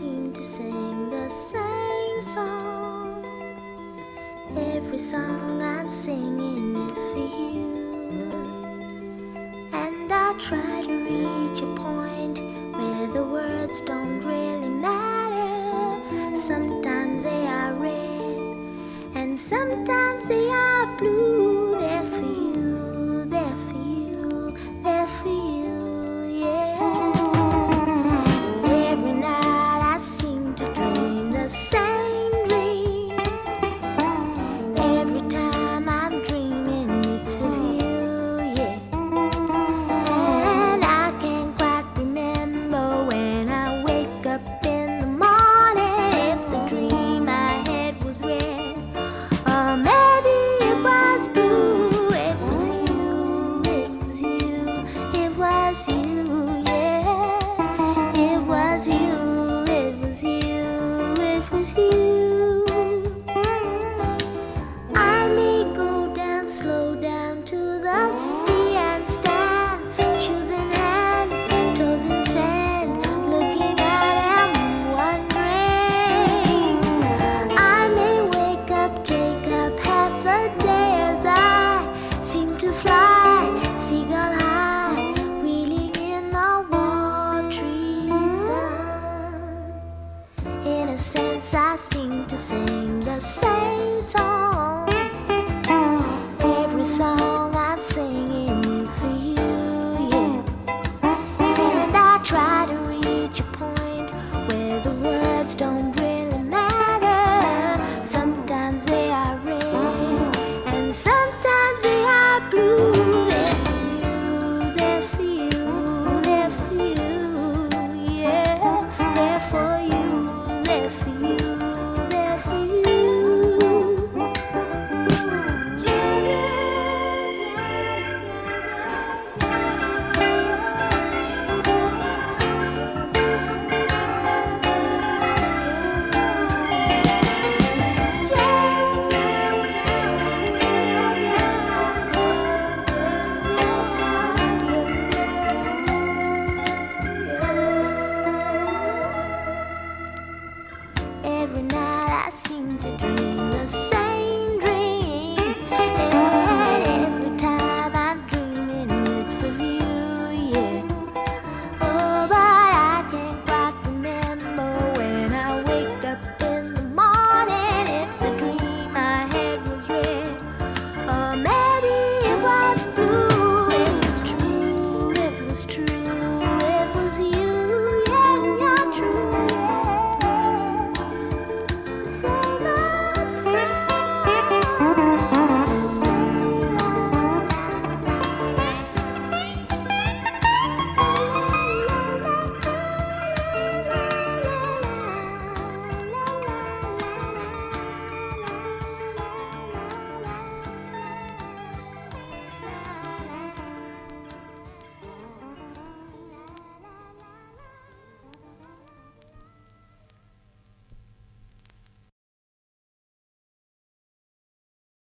seem to sing the same song. Every song I'm singing is for you, and I try to reach a メ every night I seem to dream.